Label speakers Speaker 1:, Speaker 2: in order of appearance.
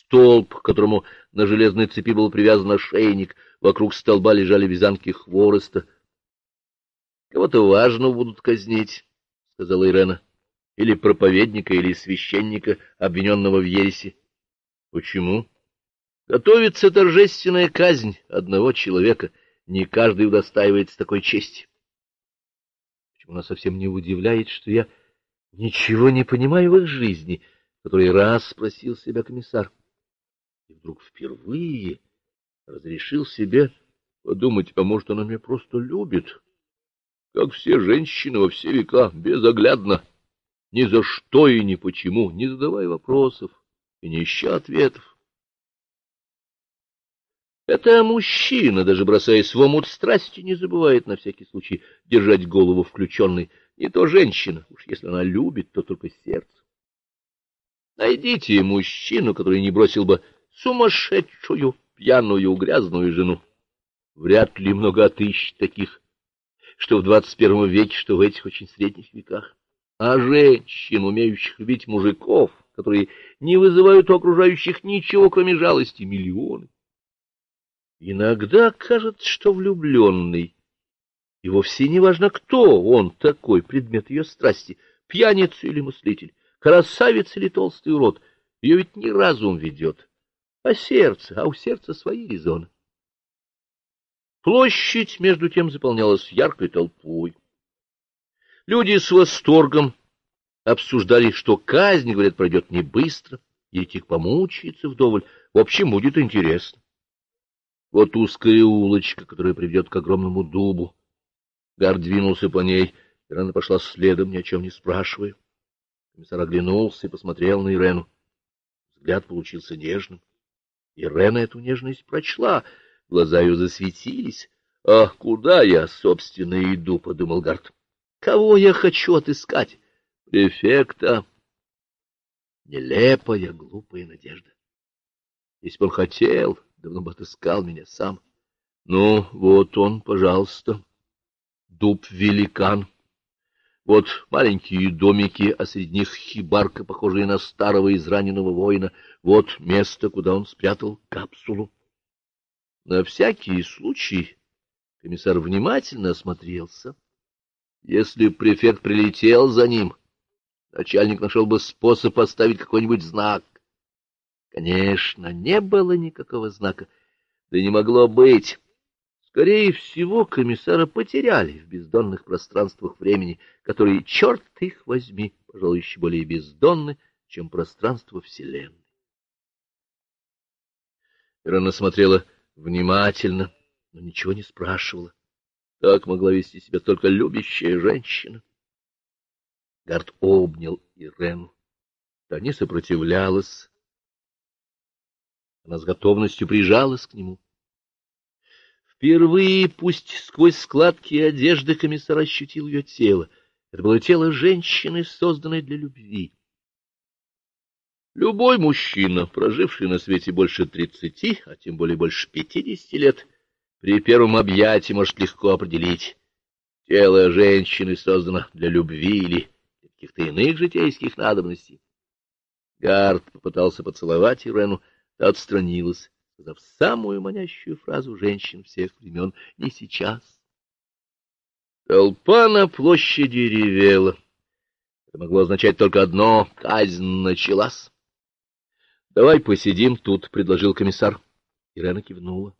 Speaker 1: Столб, к которому на железной цепи был привязан ошейник, вокруг столба лежали вязанки хвороста. — Кого-то важного будут казнить, — сказала Ирена. — Или проповедника, или священника, обвиненного в ересе. — Почему? — Готовится торжественная казнь одного человека. Не каждый удостаивается такой чести. Почему она совсем не удивляет, что я ничего не понимаю в их жизни, — который раз спросил себя комиссар. И вдруг впервые разрешил себе подумать, а может, она меня просто любит, как все женщины во все века, безоглядно, ни за что и ни почему, не задавая вопросов и не ища ответов. Это мужчина, даже бросаясь в омут страсти, не забывает на всякий случай держать голову включенной. Не то женщина, уж если она любит, то только сердце. Найдите мужчину, который не бросил бы сумасшедшую, пьяную, грязную жену. Вряд ли много отыщет таких, что в двадцать первом веке, что в этих очень средних веках. А женщин, умеющих любить мужиков, которые не вызывают у окружающих ничего, кроме жалости, миллионы. Иногда кажется, что влюбленный, и вовсе не важно, кто он такой, предмет ее страсти, пьяница или мыслитель, красавец или толстый урод, ее ведь не разум ведет, а сердце, а у сердца свои резоны. Площадь, между тем, заполнялась яркой толпой. Люди с восторгом обсуждали, что казнь, говорят, пройдет не быстро, и Тик помучается вдоволь. В общем, будет интересно. Вот узкая улочка, которая приведет к огромному дубу. Гар двинулся по ней, Ирена пошла следом, ни о чем не спрашивая. Комиссар оглянулся и посмотрел на Ирену. Взгляд получился нежным. Ирена эту нежность прочла, глаза ее засветились. — А куда я, собственно, иду? — подумал Гарт. — Кого я хочу отыскать? — Префекта. Нелепая, глупая надежда. Если бы он хотел, давно бы отыскал меня сам. Ну, вот он, пожалуйста, дуб-великан. Вот маленькие домики, а среди них хибарка, похожая на старого израненного воина. Вот место, куда он спрятал капсулу. На всякий случай комиссар внимательно осмотрелся. Если префект прилетел за ним, начальник нашел бы способ поставить какой-нибудь знак. Конечно, не было никакого знака, да не могло быть. Скорее всего, комиссара потеряли в бездонных пространствах времени, которые, черт их возьми, пожалуй, еще более бездонны, чем пространство Вселенной. Ирана смотрела внимательно, но ничего не спрашивала. Так могла вести себя только любящая женщина. Гард обнял Ирену. Та не сопротивлялась. Она с готовностью прижалась к нему. Впервые, пусть сквозь складки одежды, комиссар ощутил ее тело. Это было тело женщины, созданной для любви. Любой мужчина, проживший на свете больше тридцати, а тем более больше пятидесяти лет, при первом объятии может легко определить, тело женщины создано для любви или каких-то иных житейских надобностей. Гард попытался поцеловать Ирену, та отстранилась сказав самую манящую фразу женщин всех времен «не сейчас». Толпа на площади ревела. Это могло означать только одно — казнь началась. — Давай посидим тут, — предложил комиссар. Ирена кивнула.